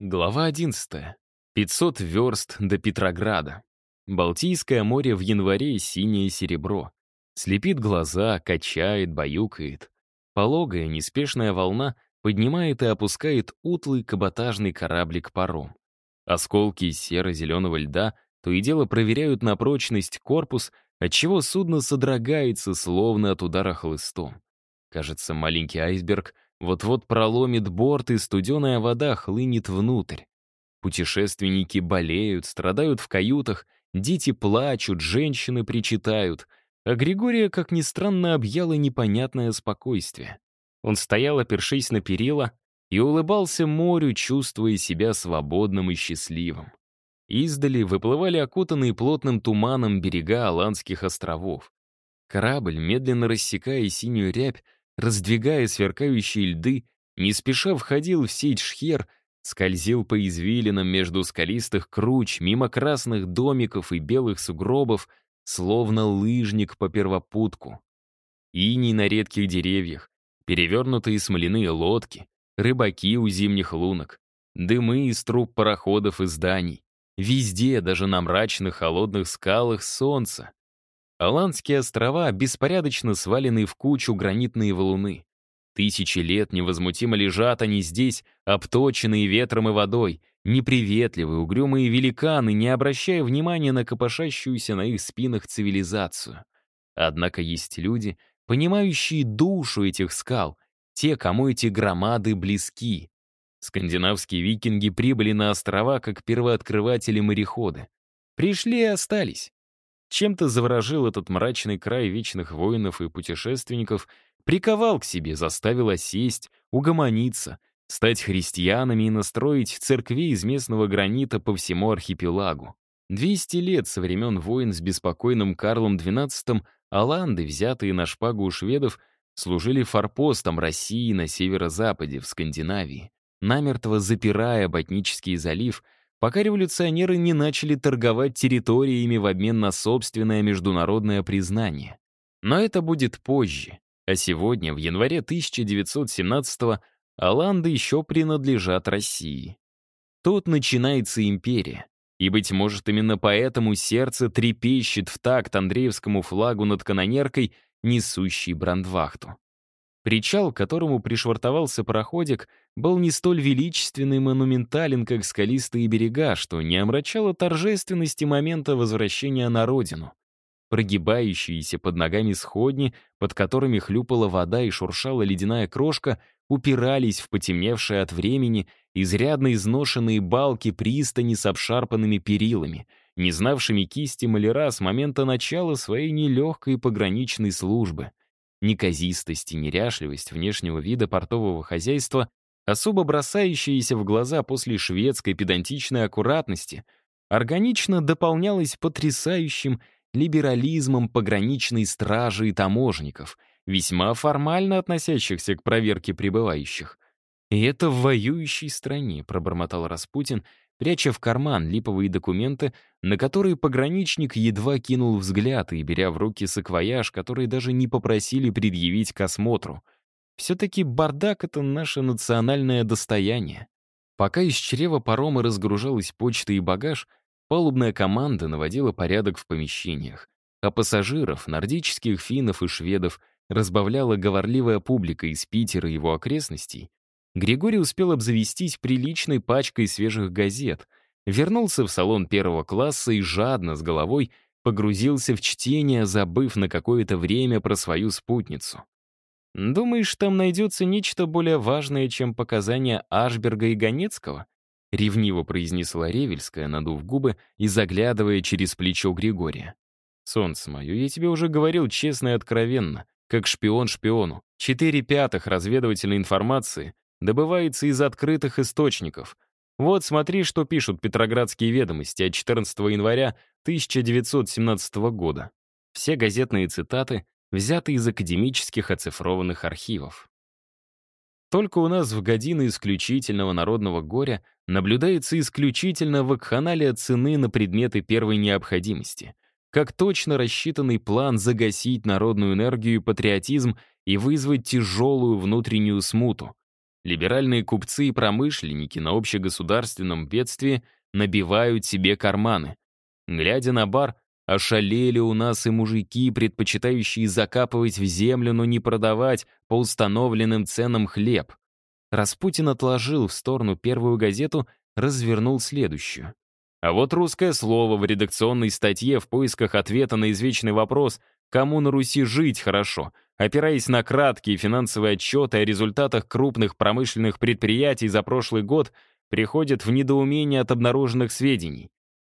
Глава 11. 500 верст до Петрограда. Балтийское море в январе синее серебро. Слепит глаза, качает, баюкает. Пологая, неспешная волна поднимает и опускает утлый каботажный кораблик-паром. Осколки серо-зеленого льда то и дело проверяют на прочность корпус, отчего судно содрогается, словно от удара хлыстом. Кажется, маленький айсберг — вот-вот проломит борт, и студеная вода хлынет внутрь. Путешественники болеют, страдают в каютах, дети плачут, женщины причитают. А Григория, как ни странно, объяло непонятное спокойствие. Он стоял, опершись на перила, и улыбался морю, чувствуя себя свободным и счастливым. Издали выплывали окутанные плотным туманом берега Аландских островов. Корабль, медленно рассекая синюю рябь, раздвигая сверкающие льды, не спеша входил в сеть шхер, скользил по извилинам между скалистых круч, мимо красных домиков и белых сугробов, словно лыжник по первопутку. Иней на редких деревьях, перевернутые смоляные лодки, рыбаки у зимних лунок, дымы из труб пароходов и зданий. Везде, даже на мрачных холодных скалах, солнце. Аландские острова беспорядочно свалены в кучу гранитные валуны. Тысячи лет невозмутимо лежат они здесь, обточенные ветром и водой, неприветливые, угрюмые великаны, не обращая внимания на копошащуюся на их спинах цивилизацию. Однако есть люди, понимающие душу этих скал, те, кому эти громады близки. Скандинавские викинги прибыли на острова как первооткрыватели-мореходы. Пришли и остались. Чем-то заворожил этот мрачный край вечных воинов и путешественников, приковал к себе, заставил осесть, угомониться, стать христианами и настроить церкви из местного гранита по всему архипелагу. 200 лет со времен войн с беспокойным Карлом XII Аланды, взятые на шпагу у шведов, служили форпостом России на северо-западе, в Скандинавии, намертво запирая Ботнический залив — пока революционеры не начали торговать территориями в обмен на собственное международное признание. Но это будет позже. А сегодня, в январе 1917-го, Аланды еще принадлежат России. Тут начинается империя. И, быть может, именно поэтому сердце трепещет в такт Андреевскому флагу над канонеркой, несущей брандвахту. Причал, к которому пришвартовался пароходик, был не столь величественный и монументален, как скалистые берега, что не омрачало торжественности момента возвращения на родину. Прогибающиеся под ногами сходни, под которыми хлюпала вода и шуршала ледяная крошка, упирались в потемневшие от времени изрядно изношенные балки пристани с обшарпанными перилами, не знавшими кисти маляра с момента начала своей нелегкой пограничной службы. Неказистость и неряшливость внешнего вида портового хозяйства, особо бросающиеся в глаза после шведской педантичной аккуратности, органично дополнялась потрясающим либерализмом пограничной стражи и таможников, весьма формально относящихся к проверке прибывающих. «И это в воюющей стране», — пробормотал Распутин, пряча в карман липовые документы, на которые пограничник едва кинул взгляд и беря в руки саквояж, который даже не попросили предъявить к осмотру. Все-таки бардак — это наше национальное достояние. Пока из чрева парома разгружалась почта и багаж, палубная команда наводила порядок в помещениях, а пассажиров, нордических финнов и шведов, разбавляла говорливая публика из Питера и его окрестностей, Григорий успел обзавестись приличной пачкой свежих газет, вернулся в салон первого класса и жадно, с головой, погрузился в чтение, забыв на какое-то время про свою спутницу. «Думаешь, там найдется нечто более важное, чем показания Ашберга и Ганецкого?» — ревниво произнесла Ревельская, надув губы и заглядывая через плечо Григория. «Солнце мое, я тебе уже говорил честно и откровенно, как шпион шпиону. Четыре пятых разведывательной информации добывается из открытых источников. Вот смотри, что пишут Петроградские ведомости от 14 января 1917 года. Все газетные цитаты взяты из академических оцифрованных архивов. Только у нас в годины исключительного народного горя наблюдается исключительно вакханалия цены на предметы первой необходимости, как точно рассчитанный план загасить народную энергию и патриотизм и вызвать тяжелую внутреннюю смуту, Либеральные купцы и промышленники на общегосударственном бедствии набивают себе карманы. Глядя на бар, ошалели у нас и мужики, предпочитающие закапывать в землю, но не продавать по установленным ценам хлеб. Распутин отложил в сторону первую газету, развернул следующую. А вот русское слово в редакционной статье в поисках ответа на извечный вопрос «Кому на Руси жить хорошо?», опираясь на краткие финансовые отчеты о результатах крупных промышленных предприятий за прошлый год, приходят в недоумение от обнаруженных сведений.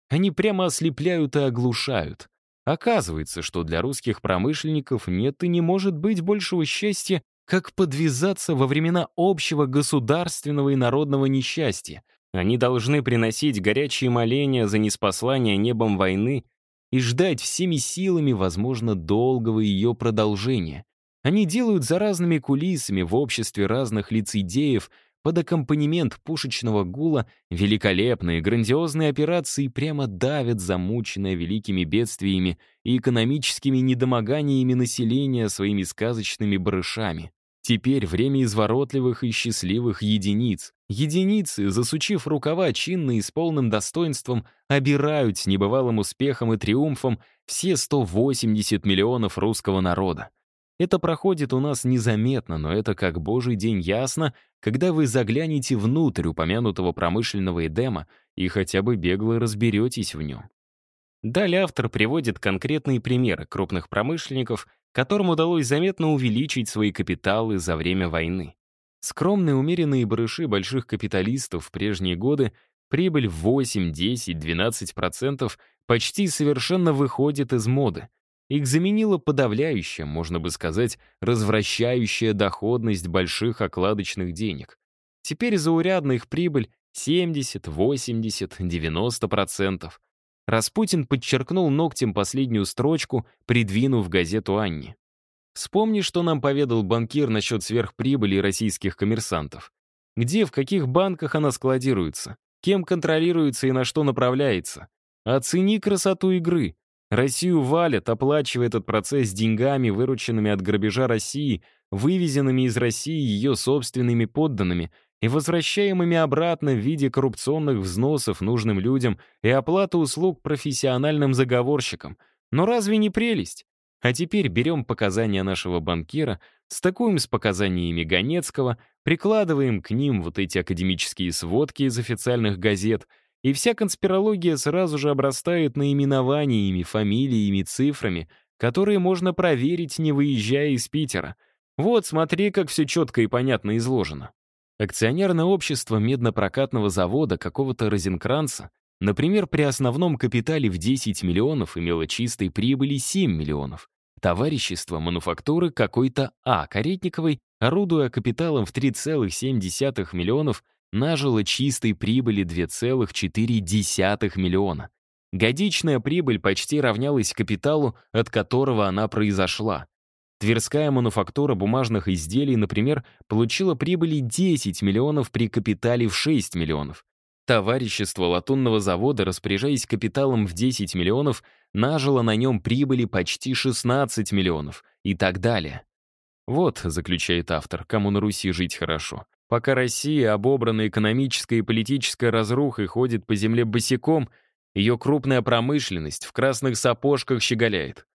Они прямо ослепляют и оглушают. Оказывается, что для русских промышленников нет и не может быть большего счастья, как подвязаться во времена общего государственного и народного несчастья, они должны приносить горячие моления за неспослание небом войны и ждать всеми силами, возможно, долгого ее продолжения. Они делают за разными кулисами в обществе разных лицедеев под аккомпанемент пушечного гула великолепные, грандиозные операции прямо давят замученное великими бедствиями и экономическими недомоганиями населения своими сказочными барышами. Теперь время изворотливых и счастливых единиц. Единицы, засучив рукава чинно и с полным достоинством, обирают с небывалым успехом и триумфом все 180 миллионов русского народа. Это проходит у нас незаметно, но это как божий день ясно, когда вы заглянете внутрь упомянутого промышленного Эдема и хотя бы бегло разберетесь в нем. Далее автор приводит конкретные примеры крупных промышленников, которым удалось заметно увеличить свои капиталы за время войны. Скромные умеренные барыши больших капиталистов в прежние годы прибыль в 8, 10, 12% почти совершенно выходит из моды. Их заменила подавляющая, можно бы сказать, развращающая доходность больших окладочных денег. Теперь заурядна их прибыль 70, 80, 90%. Распутин подчеркнул ногтем последнюю строчку, придвинув газету Анне. Вспомни, что нам поведал банкир насчет сверхприбыли российских коммерсантов. Где, в каких банках она складируется, кем контролируется и на что направляется. Оцени красоту игры. Россию валят, оплачивая этот процесс деньгами, вырученными от грабежа России, вывезенными из России ее собственными подданными и возвращаемыми обратно в виде коррупционных взносов нужным людям и оплаты услуг профессиональным заговорщикам. Но разве не прелесть? А теперь берем показания нашего банкира, стакуем с показаниями Ганецкого, прикладываем к ним вот эти академические сводки из официальных газет — и вся конспирология сразу же обрастает наименованиями, фамилиями, цифрами, которые можно проверить, не выезжая из Питера. Вот, смотри, как все четко и понятно изложено. Акционерное общество меднопрокатного завода какого-то Розенкранца, например, при основном капитале в 10 миллионов имело чистой прибыли 7 миллионов. Товарищество мануфактуры какой-то А. Каретниковой, орудуя капиталом в 3,7 миллионов, нажило чистой прибыли 2,4 миллиона. Годичная прибыль почти равнялась капиталу, от которого она произошла. Тверская мануфактура бумажных изделий, например, получила прибыли 10 миллионов при капитале в 6 миллионов. Товарищество латунного завода, распоряжаясь капиталом в 10 миллионов, нажило на нем прибыли почти 16 миллионов и так далее. Вот, заключает автор, кому на Руси жить хорошо. Пока Россия, обобранная экономической и политической разрухой, ходит по земле босиком, ее крупная промышленность в красных сапожках щеголяет.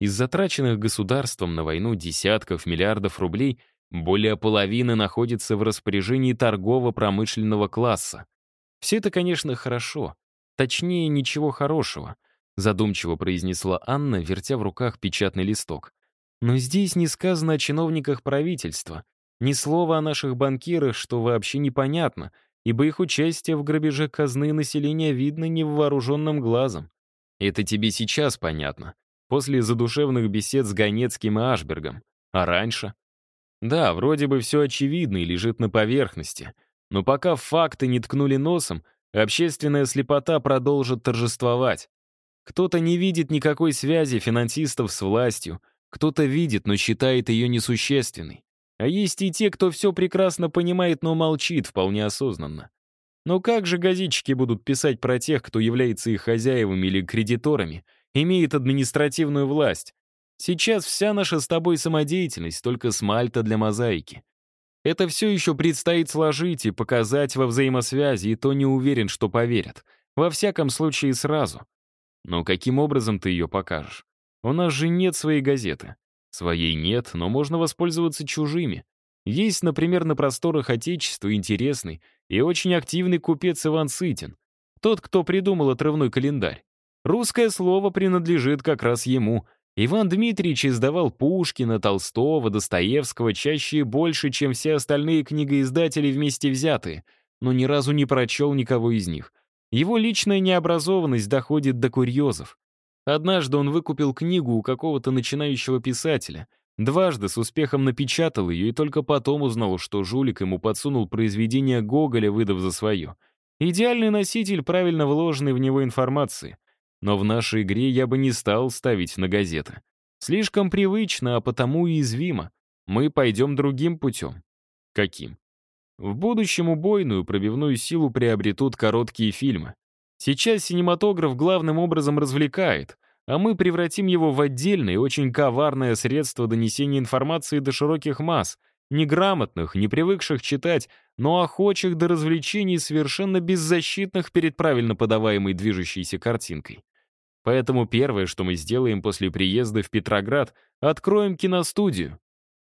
Из затраченных государством на войну десятков миллиардов рублей более половины находится в распоряжении торгово-промышленного класса. Все это, конечно, хорошо. Точнее, ничего хорошего, задумчиво произнесла Анна, вертя в руках печатный листок. Но здесь не сказано о чиновниках правительства, ни слова о наших банкирах, что вообще непонятно, ибо их участие в грабеже казны населения видно невооруженным глазом. Это тебе сейчас понятно, после задушевных бесед с Ганецким и Ашбергом. А раньше? Да, вроде бы все очевидно и лежит на поверхности, но пока факты не ткнули носом, общественная слепота продолжит торжествовать. Кто-то не видит никакой связи финансистов с властью, кто-то видит, но считает ее несущественной. А есть и те, кто все прекрасно понимает, но молчит вполне осознанно. Но как же газетчики будут писать про тех, кто является их хозяевами или кредиторами, имеет административную власть? Сейчас вся наша с тобой самодеятельность только смальта для мозаики. Это все еще предстоит сложить и показать во взаимосвязи, и то не уверен, что поверят. Во всяком случае, сразу. Но каким образом ты ее покажешь? У нас же нет своей газеты. Своей нет, но можно воспользоваться чужими. Есть, например, на просторах Отечества интересный и очень активный купец Иван Сытин. Тот, кто придумал отрывной календарь. Русское слово принадлежит как раз ему. Иван Дмитриевич издавал Пушкина, Толстого, Достоевского чаще и больше, чем все остальные книгоиздатели вместе взятые, но ни разу не прочел никого из них. Его личная необразованность доходит до курьезов. Однажды он выкупил книгу у какого-то начинающего писателя, дважды с успехом напечатал ее и только потом узнал, что жулик ему подсунул произведение Гоголя, выдав за свое. Идеальный носитель правильно вложенной в него информации. Но в нашей игре я бы не стал ставить на газеты. Слишком привычно, а потому уязвимо. Мы пойдем другим путем. Каким? В будущем убойную пробивную силу приобретут короткие фильмы. Сейчас синематограф главным образом развлекает, а мы превратим его в отдельное очень коварное средство донесения информации до широких масс, неграмотных, не привыкших читать, но охочих до развлечений, совершенно беззащитных перед правильно подаваемой движущейся картинкой. Поэтому первое, что мы сделаем после приезда в Петроград, откроем киностудию.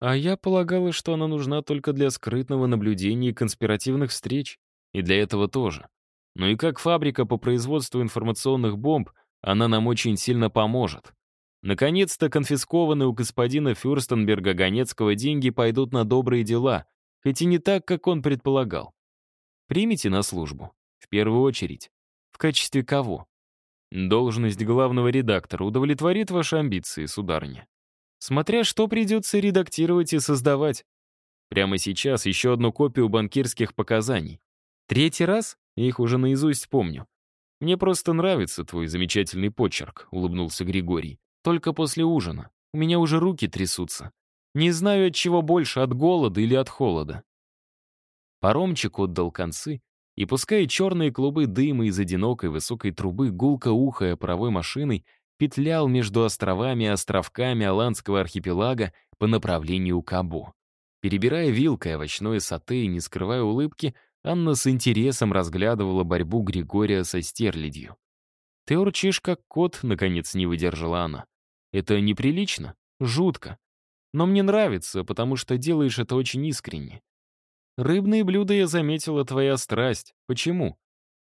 А я полагала, что она нужна только для скрытного наблюдения и конспиративных встреч. И для этого тоже. Но и как фабрика по производству информационных бомб, она нам очень сильно поможет. Наконец-то конфискованные у господина Фюрстенберга Ганецкого деньги пойдут на добрые дела, хоть и не так, как он предполагал. Примите на службу. В первую очередь. В качестве кого? Должность главного редактора удовлетворит ваши амбиции, сударыня. Смотря что придется редактировать и создавать. Прямо сейчас еще одну копию банкирских показаний. Третий раз? Их уже наизусть помню. Мне просто нравится твой замечательный почерк, улыбнулся Григорий. Только после ужина. У меня уже руки трясутся. Не знаю, от чего больше, от голода или от холода. Паромчик отдал концы, и пускай черные клубы дыма из одинокой высокой трубы, гулко ухая паровой машиной, петлял между островами и островками Аландского архипелага по направлению Кабо. Перебирая вилкой овощное сате и не скрывая улыбки, Анна с интересом разглядывала борьбу Григория со стерлядью. «Ты урчишь, как кот», — наконец не выдержала она. «Это неприлично, жутко. Но мне нравится, потому что делаешь это очень искренне. Рыбные блюда, я заметила, твоя страсть. Почему?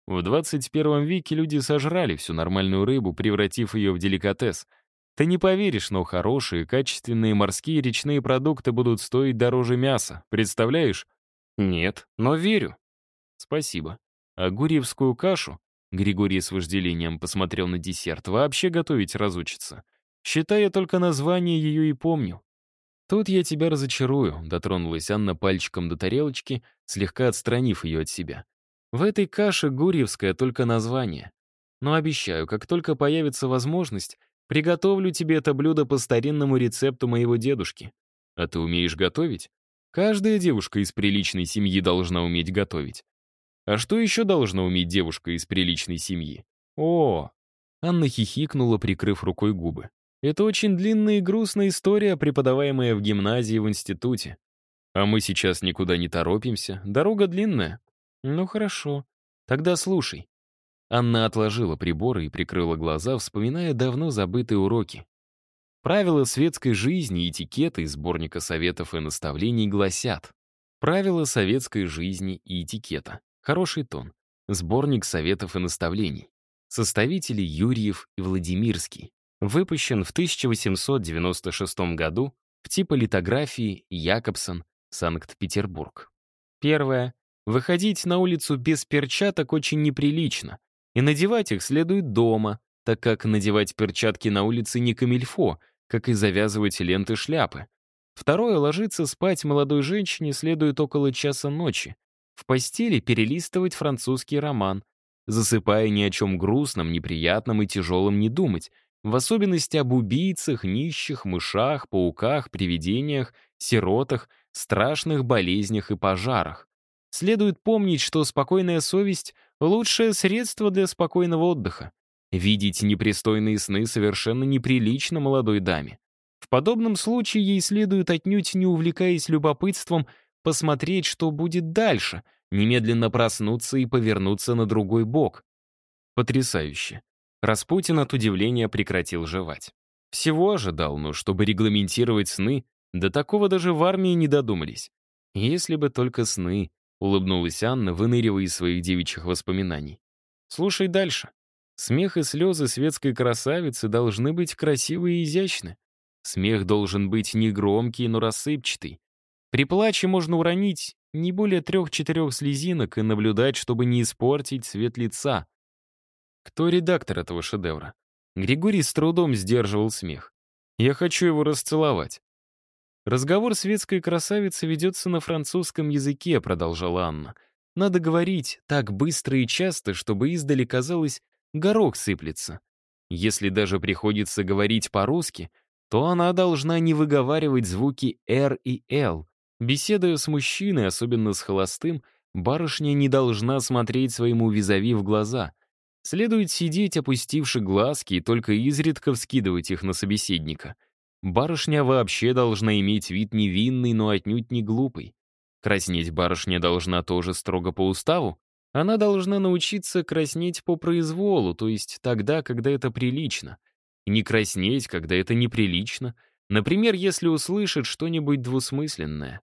В 21 веке люди сожрали всю нормальную рыбу, превратив ее в деликатес. Ты не поверишь, но хорошие, качественные морские речные продукты будут стоить дороже мяса. Представляешь? Нет, но верю. Спасибо. А гурьевскую кашу? Григорий с вожделением посмотрел на десерт. Вообще готовить разучится. Считай, только название ее и помню. «Тут я тебя разочарую», — дотронулась Анна пальчиком до тарелочки, слегка отстранив ее от себя. В этой каше гурьевское только название. Но обещаю, как только появится возможность, приготовлю тебе это блюдо по старинному рецепту моего дедушки. А ты умеешь готовить? Каждая девушка из приличной семьи должна уметь готовить. А что еще должна уметь девушка из приличной семьи? О! Анна хихикнула, прикрыв рукой губы. Это очень длинная и грустная история, преподаваемая в гимназии в институте. А мы сейчас никуда не торопимся, дорога длинная. «Ну хорошо. Тогда слушай». Анна отложила приборы и прикрыла глаза, вспоминая давно забытые уроки. Правила светской жизни и этикета из сборника советов и наставлений гласят «Правила советской жизни и этикета». Хороший тон. Сборник советов и наставлений. Составители Юрьев и Владимирский. Выпущен в 1896 году в типолитографии Якобсон, Санкт-Петербург. Первое. Выходить на улицу без перчаток очень неприлично, и надевать их следует дома, так как надевать перчатки на улице не камильфо, как и завязывать ленты шляпы. Второе, ложиться спать молодой женщине следует около часа ночи. В постели перелистывать французский роман, засыпая ни о чем грустном, неприятном и тяжелом не думать, в особенности об убийцах, нищих, мышах, пауках, привидениях, сиротах, страшных болезнях и пожарах. Следует помнить, что спокойная совесть — лучшее средство для спокойного отдыха. Видеть непристойные сны совершенно неприлично молодой даме. В подобном случае ей следует, отнюдь не увлекаясь любопытством, посмотреть, что будет дальше, немедленно проснуться и повернуться на другой бок. Потрясающе. Распутин от удивления прекратил жевать. Всего ожидал, но чтобы регламентировать сны, до такого даже в армии не додумались. Если бы только сны, улыбнулась Анна, выныривая из своих девичьих воспоминаний. Слушай дальше. Смех и слезы светской красавицы должны быть красивы и изящны. Смех должен быть не громкий, но рассыпчатый. При плаче можно уронить не более трех-четырех слезинок и наблюдать, чтобы не испортить цвет лица. Кто редактор этого шедевра? Григорий с трудом сдерживал смех. Я хочу его расцеловать. Разговор светской красавицы ведется на французском языке, продолжала Анна. Надо говорить так быстро и часто, чтобы издали казалось, горох сыплется. Если даже приходится говорить по-русски, то она должна не выговаривать звуки «р» и «л». Беседуя с мужчиной, особенно с холостым, барышня не должна смотреть своему визави в глаза. Следует сидеть, опустивши глазки, и только изредка вскидывать их на собеседника. Барышня вообще должна иметь вид невинный, но отнюдь не глупый. Краснеть барышня должна тоже строго по уставу, она должна научиться краснеть по произволу, то есть тогда, когда это прилично. И не краснеть, когда это неприлично. Например, если услышит что-нибудь двусмысленное.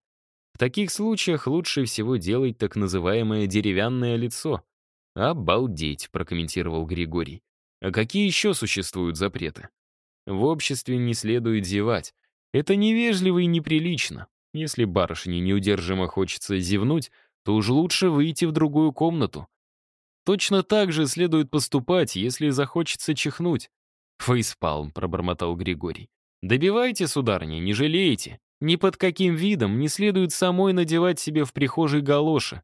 В таких случаях лучше всего делать так называемое деревянное лицо. «Обалдеть», — прокомментировал Григорий. «А какие еще существуют запреты?» В обществе не следует зевать. Это невежливо и неприлично. Если барышне неудержимо хочется зевнуть, то уж лучше выйти в другую комнату. Точно так же следует поступать, если захочется чихнуть. «Фейспалм», — пробормотал Григорий. «Добивайте, сударыня, не жалеете. Ни под каким видом не следует самой надевать себе в прихожей галоши.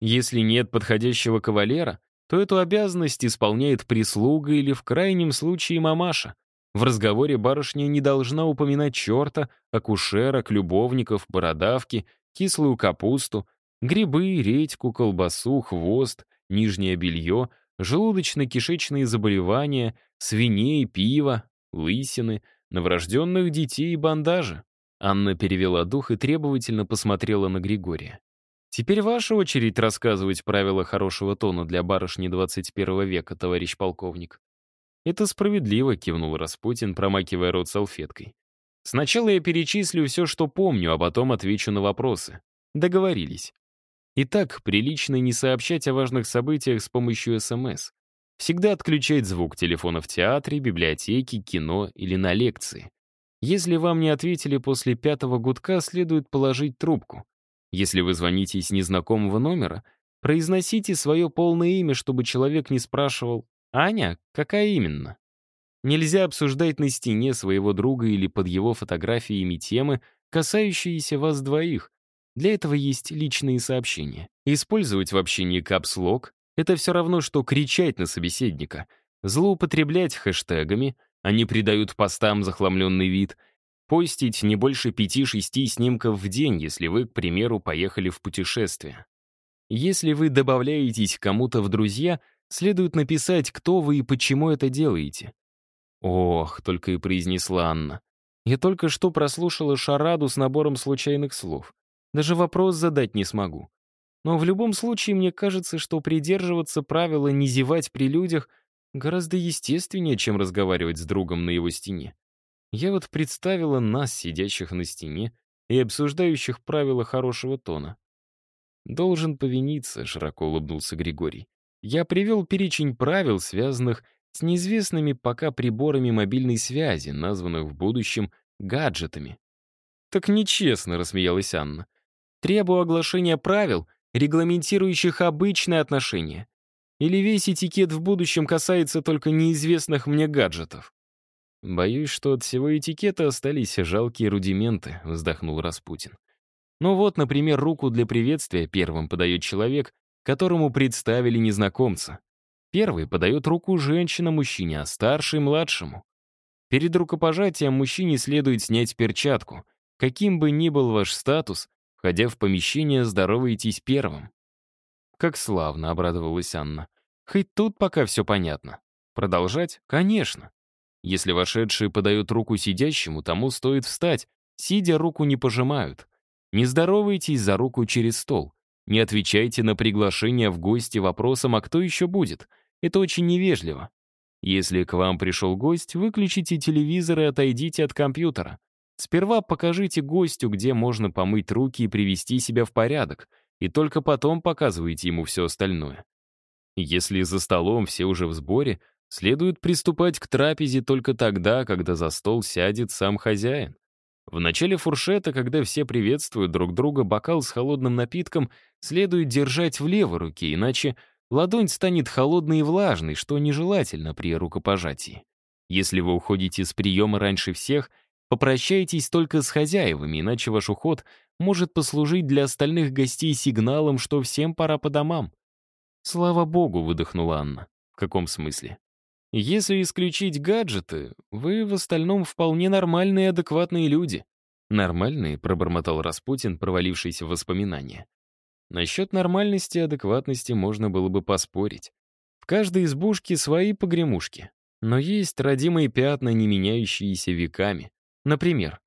Если нет подходящего кавалера, то эту обязанность исполняет прислуга или в крайнем случае мамаша. В разговоре барышня не должна упоминать черта, акушерок, любовников, бородавки, кислую капусту, Грибы, редьку, колбасу, хвост, нижнее белье, желудочно-кишечные заболевания, свиней, пиво, лысины, новорожденных детей и бандажи. Анна перевела дух и требовательно посмотрела на Григория. «Теперь ваша очередь рассказывать правила хорошего тона для барышни 21 века, товарищ полковник». «Это справедливо», — кивнул Распутин, промакивая рот салфеткой. «Сначала я перечислю все, что помню, а потом отвечу на вопросы. Договорились». Итак, прилично не сообщать о важных событиях с помощью СМС. Всегда отключать звук телефона в театре, библиотеке, кино или на лекции. Если вам не ответили после пятого гудка, следует положить трубку. Если вы звоните из незнакомого номера, произносите свое полное имя, чтобы человек не спрашивал «Аня, какая именно?». Нельзя обсуждать на стене своего друга или под его фотографиями темы, касающиеся вас двоих, для этого есть личные сообщения. Использовать в общении капслог — это все равно, что кричать на собеседника. Злоупотреблять хэштегами, они придают постам захламленный вид. Постить не больше пяти-шести снимков в день, если вы, к примеру, поехали в путешествие. Если вы добавляетесь кому-то в друзья, следует написать, кто вы и почему это делаете. «Ох», — только и произнесла Анна. «Я только что прослушала шараду с набором случайных слов. Даже вопрос задать не смогу. Но в любом случае мне кажется, что придерживаться правила не зевать при людях гораздо естественнее, чем разговаривать с другом на его стене. Я вот представила нас, сидящих на стене и обсуждающих правила хорошего тона. «Должен повиниться», — широко улыбнулся Григорий. «Я привел перечень правил, связанных с неизвестными пока приборами мобильной связи, названных в будущем гаджетами». «Так нечестно», — рассмеялась Анна. Требую оглашения правил, регламентирующих обычные отношения. Или весь этикет в будущем касается только неизвестных мне гаджетов? Боюсь, что от всего этикета остались жалкие рудименты, вздохнул Распутин. Ну вот, например, руку для приветствия первым подает человек, которому представили незнакомца. Первый подает руку женщина мужчине, а старший — младшему. Перед рукопожатием мужчине следует снять перчатку. Каким бы ни был ваш статус, Входя в помещение, здороваетесь первым. «Как славно», — обрадовалась Анна. «Хоть тут пока все понятно. Продолжать? Конечно. Если вошедший подает руку сидящему, тому стоит встать. Сидя, руку не пожимают. Не здоровайтесь за руку через стол. Не отвечайте на приглашение в гости вопросом «А кто еще будет?». Это очень невежливо. Если к вам пришел гость, выключите телевизор и отойдите от компьютера. Сперва покажите гостю, где можно помыть руки и привести себя в порядок, и только потом показывайте ему все остальное. Если за столом все уже в сборе, следует приступать к трапезе только тогда, когда за стол сядет сам хозяин. В начале фуршета, когда все приветствуют друг друга, бокал с холодным напитком следует держать в левой руке, иначе ладонь станет холодной и влажной, что нежелательно при рукопожатии. Если вы уходите с приема раньше всех, попрощайтесь только с хозяевами, иначе ваш уход может послужить для остальных гостей сигналом, что всем пора по домам. «Слава богу», — выдохнула Анна. «В каком смысле?» «Если исключить гаджеты, вы в остальном вполне нормальные адекватные люди». «Нормальные», — пробормотал Распутин, провалившийся в воспоминания. Насчет нормальности и адекватности можно было бы поспорить. В каждой избушке свои погремушки. Но есть родимые пятна, не меняющиеся веками. Например,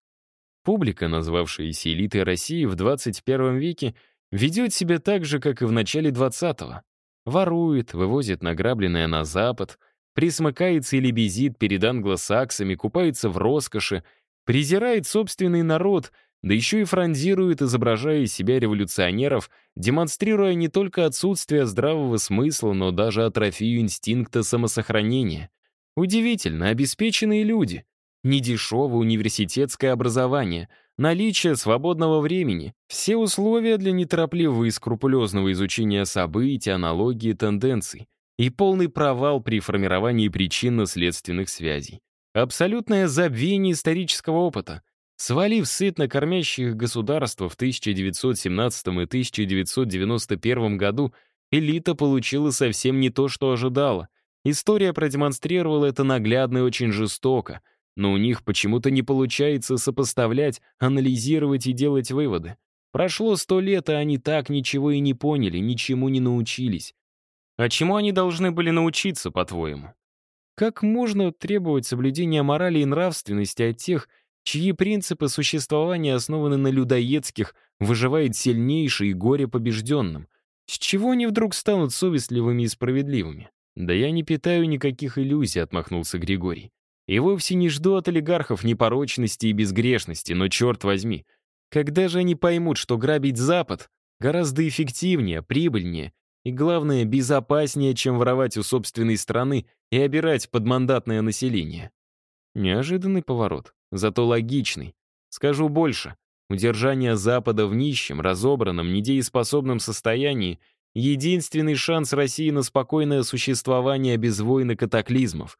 публика, назвавшаяся элитой России в 21 веке, ведет себя так же, как и в начале 20-го. Ворует, вывозит награбленное на Запад, присмыкается или безит перед англосаксами, купается в роскоши, презирает собственный народ — да еще и фронзирует, изображая из себя революционеров, демонстрируя не только отсутствие здравого смысла, но даже атрофию инстинкта самосохранения. Удивительно, обеспеченные люди. Недешевое университетское образование, наличие свободного времени, все условия для неторопливого и скрупулезного изучения событий, аналогии, тенденций и полный провал при формировании причинно-следственных связей. Абсолютное забвение исторического опыта — Свалив сытно кормящих государства в 1917 и 1991 году, элита получила совсем не то, что ожидала. История продемонстрировала это наглядно и очень жестоко, но у них почему-то не получается сопоставлять, анализировать и делать выводы. Прошло сто лет, а они так ничего и не поняли, ничему не научились. А чему они должны были научиться, по-твоему? Как можно требовать соблюдения морали и нравственности от тех, чьи принципы существования основаны на людоедских, выживает сильнейший и горе побежденным. С чего они вдруг станут совестливыми и справедливыми? «Да я не питаю никаких иллюзий», — отмахнулся Григорий. «И вовсе не жду от олигархов непорочности и безгрешности, но черт возьми, когда же они поймут, что грабить Запад гораздо эффективнее, прибыльнее и, главное, безопаснее, чем воровать у собственной страны и обирать подмандатное население?» Неожиданный поворот зато логичный. Скажу больше. Удержание Запада в нищем, разобранном, недееспособном состоянии — единственный шанс России на спокойное существование без войн и катаклизмов.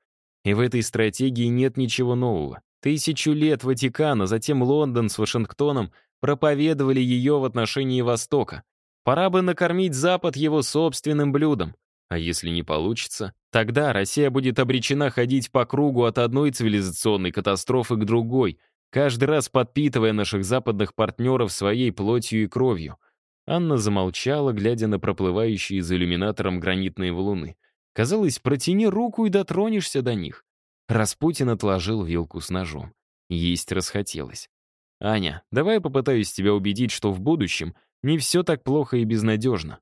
И в этой стратегии нет ничего нового. Тысячу лет Ватикана, затем Лондон с Вашингтоном проповедовали ее в отношении Востока. Пора бы накормить Запад его собственным блюдом. А если не получится, тогда Россия будет обречена ходить по кругу от одной цивилизационной катастрофы к другой, каждый раз подпитывая наших западных партнеров своей плотью и кровью. Анна замолчала, глядя на проплывающие за иллюминатором гранитные валуны. Казалось, протяни руку и дотронешься до них. Распутин отложил вилку с ножом. Есть расхотелось. «Аня, давай я попытаюсь тебя убедить, что в будущем не все так плохо и безнадежно».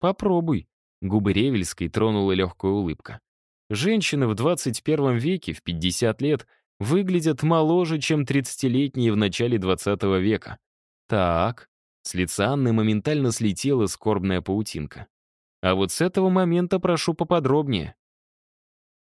«Попробуй», Губы Ревельской тронула легкая улыбка. Женщины в 21 веке, в 50 лет, выглядят моложе, чем 30-летние в начале 20 века. Так, с лица Анны моментально слетела скорбная паутинка. А вот с этого момента прошу поподробнее.